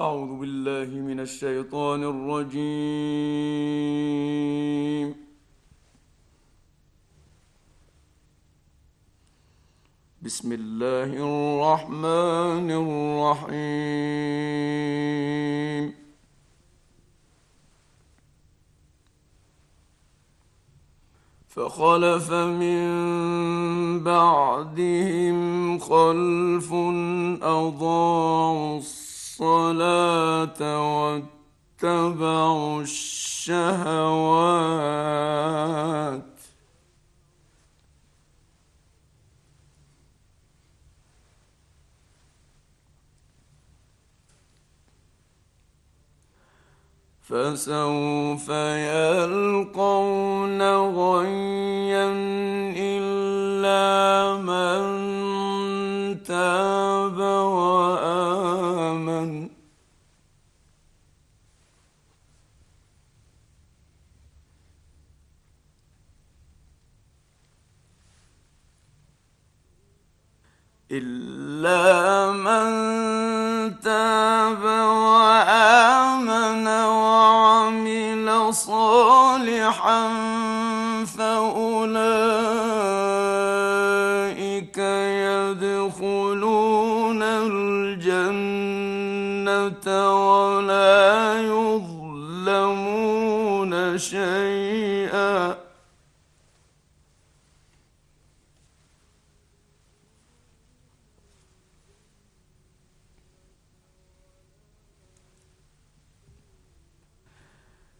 أعوذ بالله من الشيطان الرجيم. بسم الله الرحمن الرحيم. فخلف من بعدهم خلف أضاعوا الصلاة واتبعوا الشهوات. فسوف يلقون غيا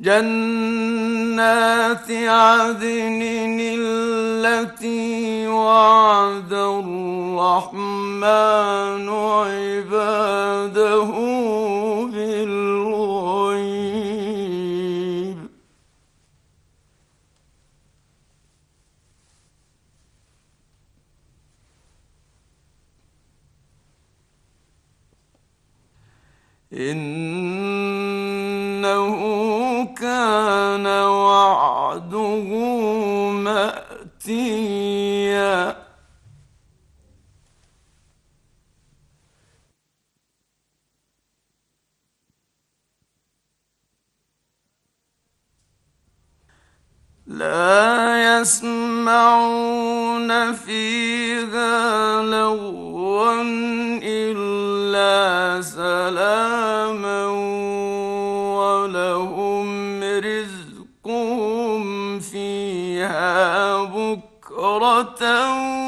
جنات عدن التي وعد الرحمن عباده بالغيب. إنه مأتيا. لا يسمعون فيها لغوا إلا سلاما. não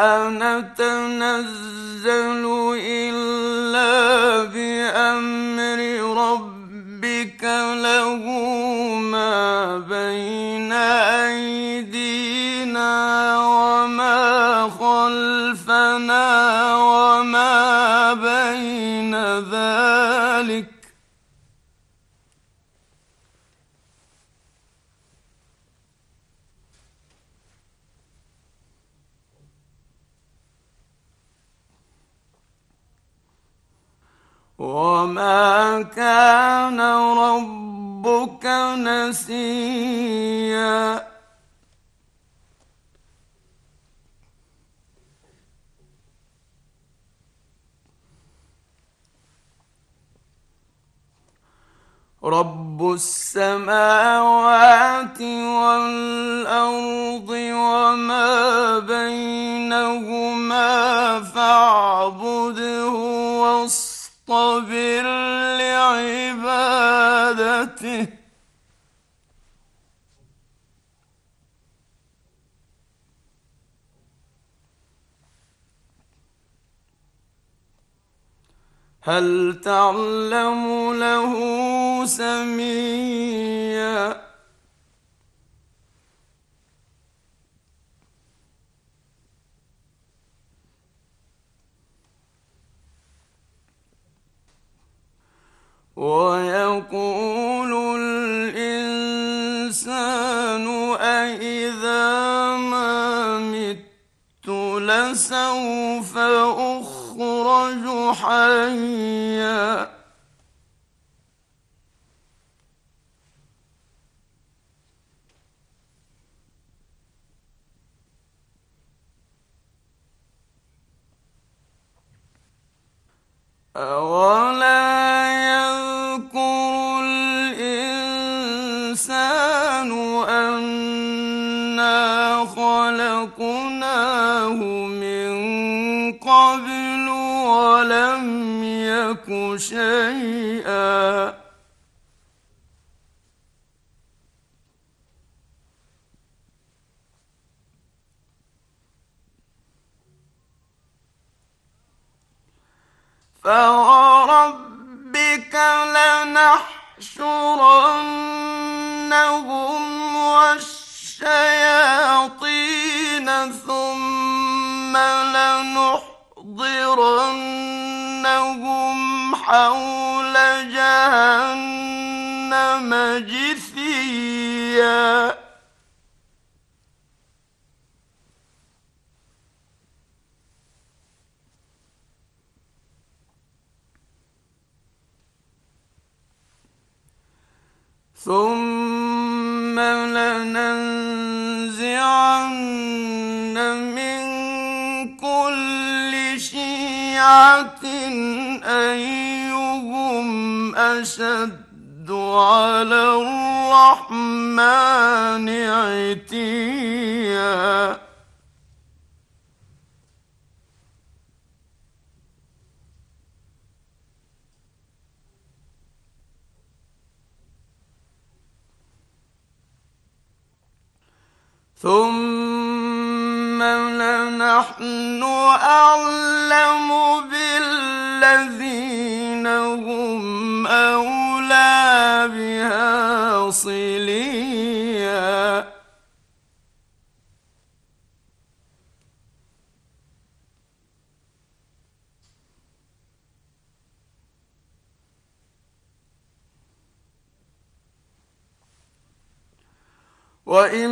نتنزل نسيا. رب السماوات والأرض وما بينهما فاعبده واصطبر هل تعلم له سميا؟ ويقول حيا. أولا شيئا. فوربك لنحشرنهم والشياطين ثم لنحضرنهم حول جهنم جثيا. ثم لننزعن شيعة أي أشد على الرحمن عتيا. ثم أعلم بالذين هم أولى بها صليا. وإن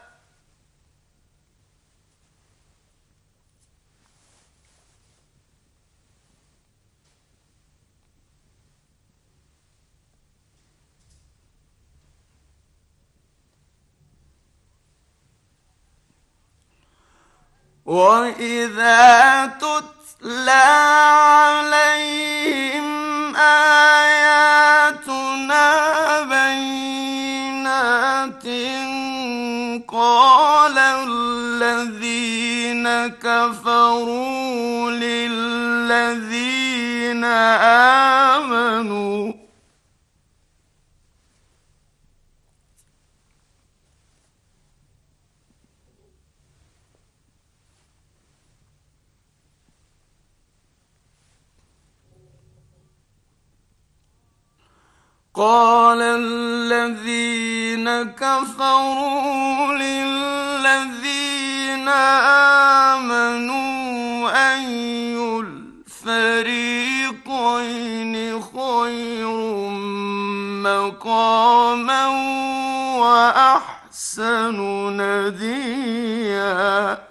وإذا تتلى عليهم آياتنا بينات قال الذين كفروا للذين آمنوا قال الذين كفروا للذين آمنوا أي الفريقين خير مقاما وأحسن نديا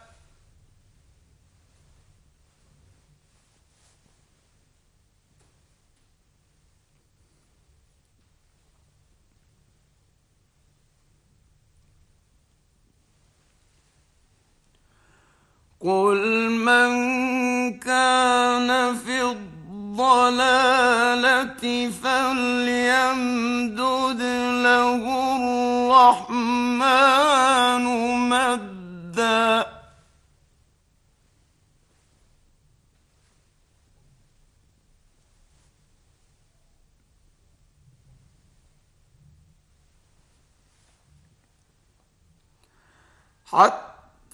قل من كان في الضلالة فليمدد له الرحمن مدا حتى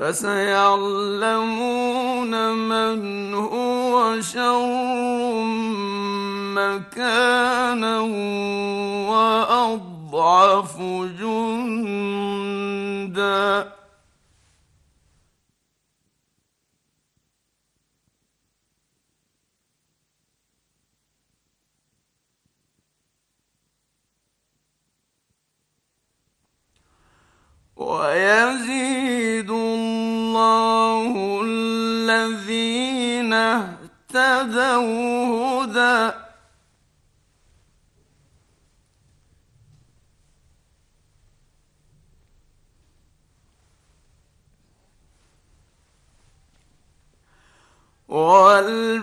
فسيعلمون من هو شر مكانا وأضعف جندا. ويزيد الله الذين اهتدوا هدى. والباقيات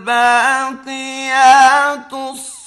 الصالحات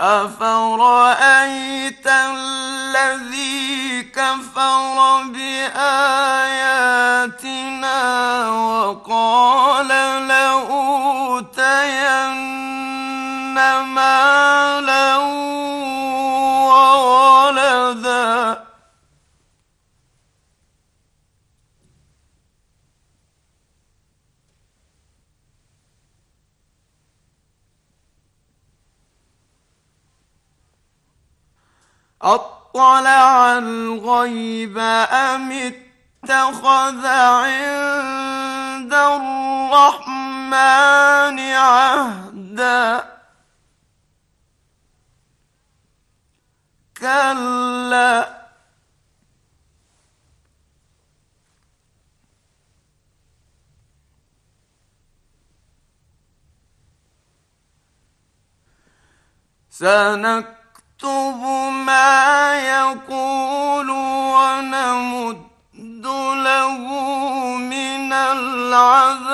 أفرأيت الذي كفر بآياتنا وقال أطلع الغيب أم اتخذ عند الرحمن عهدا؟ كلا. سنك نكتب ما يقول ونمد له من العذاب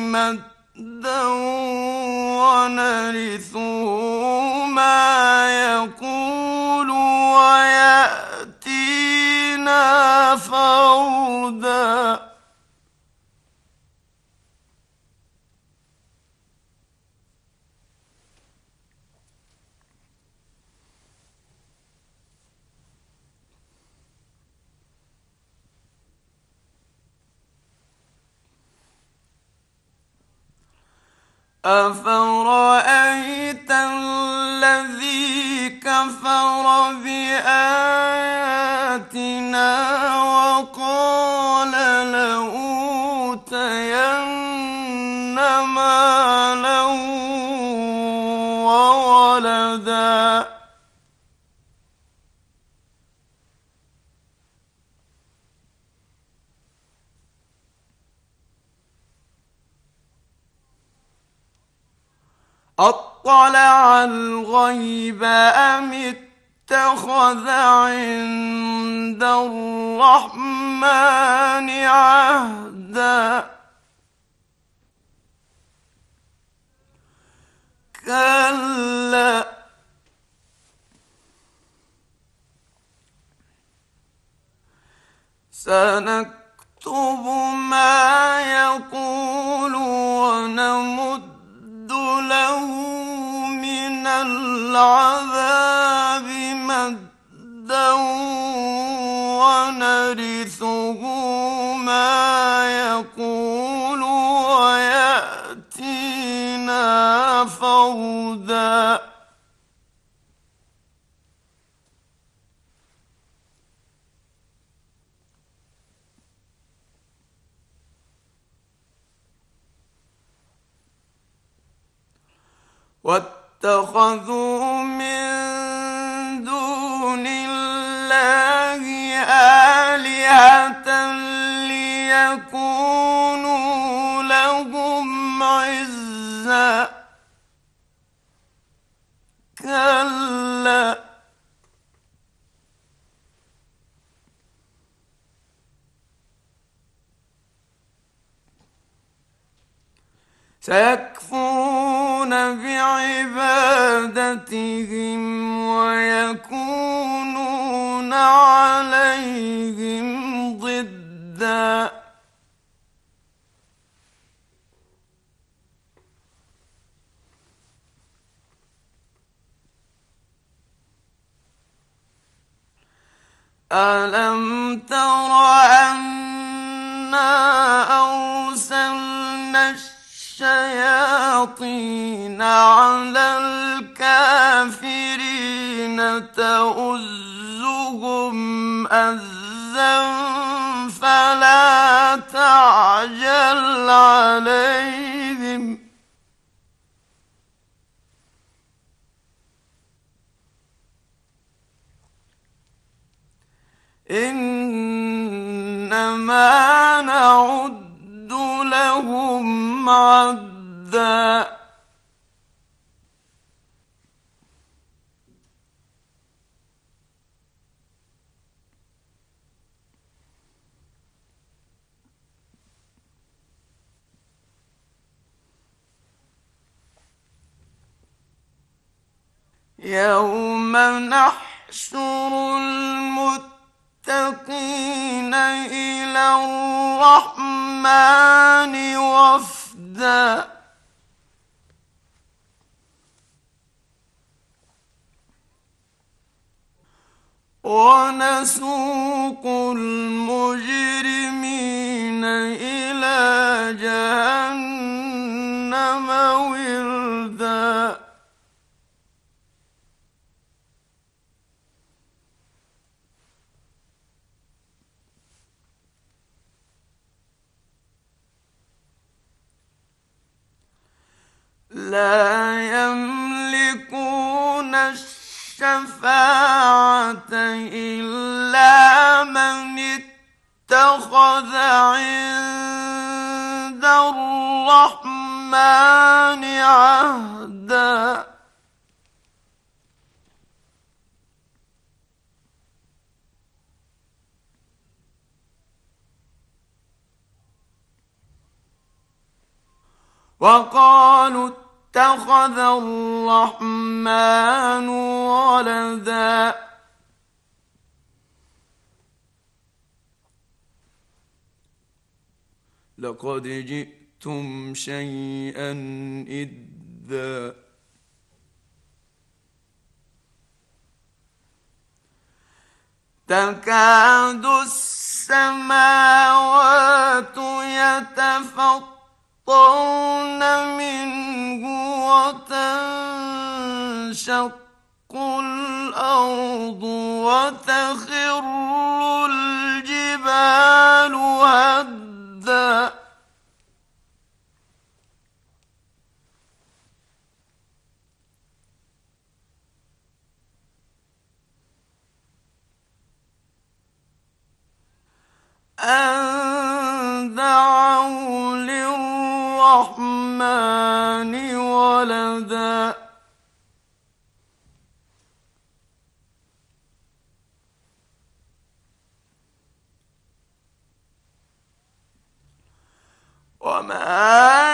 مدا ونرثه ما يقول ويأتينا فردا. أفرأيت الذي كفر بآياتنا وقال أطلع الغيب أم اتخذ عند الرحمن عهدا؟ كلا. سنكتب ما يقول ونمد له من العذاب مدا ونرثه ما يقول ويأتينا فردا واتخذوا من دون الله آلهة ليكونوا لهم عزا كلا. سيكفرون بعبادتهم ويكونون عليهم ضدا. ألم تر أنا أرسلنا الشياطين على الكافرين تؤزهم أزا فلا تعجل عليهم. إنما نعد لهم عدا يوم نحشر المتقين إلى الرحمن وفدا ونسوق المجرمين إلى جهنم لا يملكون الشفاعة إلا من اتخذ عند الرحمن عهدا. وقالوا اتخذ الرحمن ولدا. لقد جئتم شيئا إدا. تكاد السماوات يتفطرن يسقون منه وتنشق الأرض وتخر الجبال هدا. أن دعوا للرحمن ولدا. وما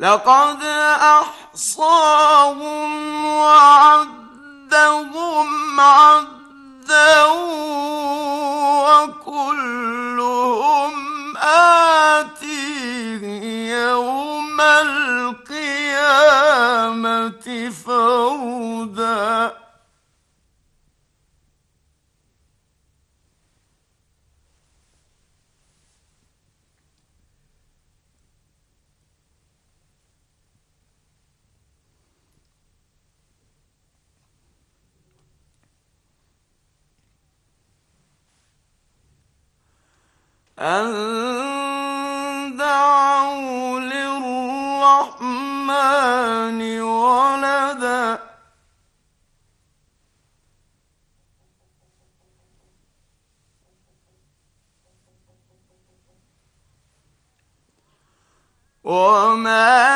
لقد أحصاهم وعدهم عدا وكلهم آتيه يوم القيامة فردا أن دعوا للرحمن ولدا. وما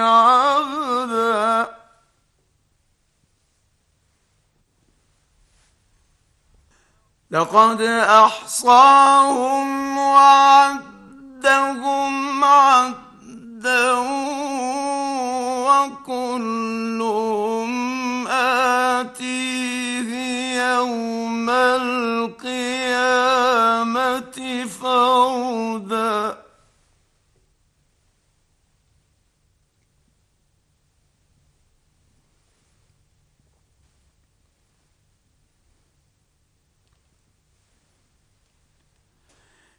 عبدا لقد أحصاهم وعدهم عدا وكلهم آتيه يوم القيامة فردا.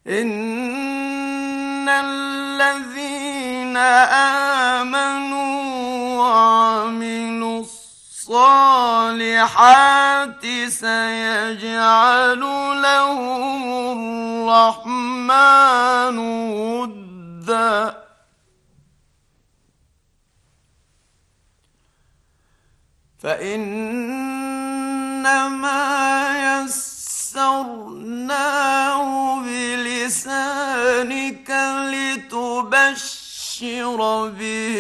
إن الذين آمنوا وعملوا الصالحات سيجعل لهم الرحمن ودا فإنما يسرناه بلسانك لتبشر به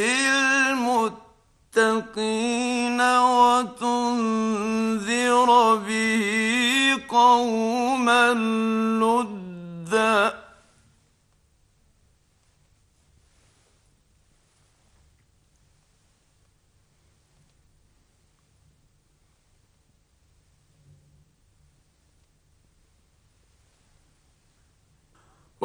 المتقين وتنذر به قوما لدا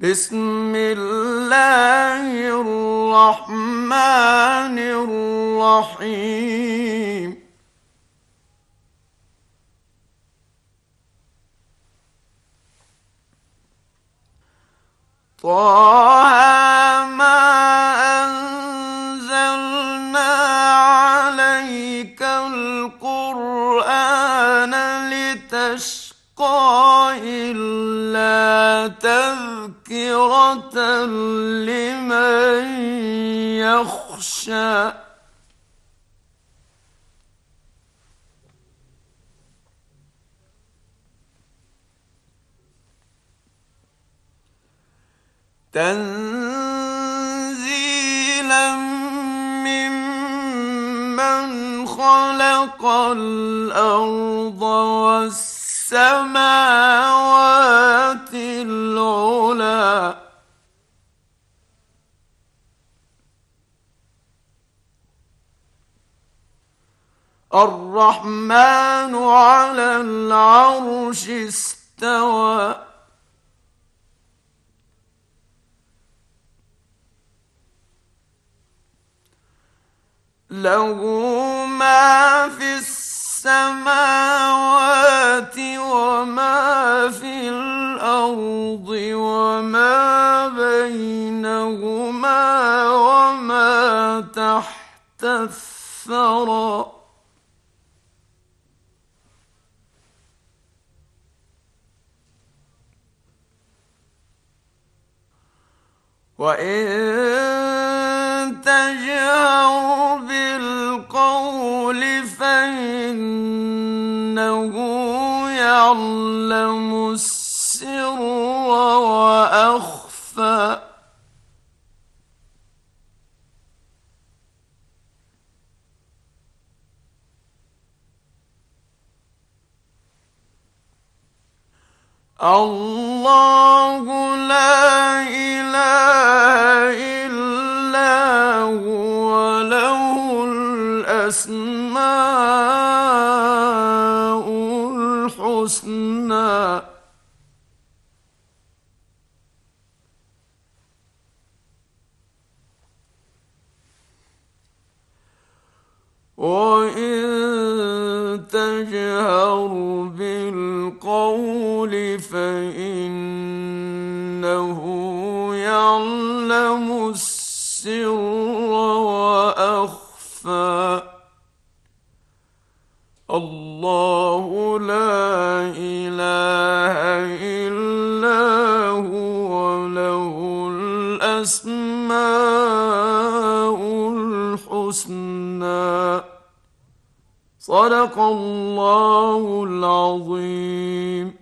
بسم الله الرحمن الرحيم. طه ما أنزلنا عليك القرآن لتشقى إلا تذكرة لمن يخشى. تنزيلا ممن خلق الأرض والسماوات العلا. الرحمن على العرش استوى. له ما في السماوات وما في الأرض وما بينهما وما تحت الثرى. وإن تجهر بالقول فإنه يعلم السر وأخفى الله لا إله إلا هو له الأسماء الحسنى. وإن تجهر بالقول فإنه يعلم السر وأخفى. الله صدق الله العظيم.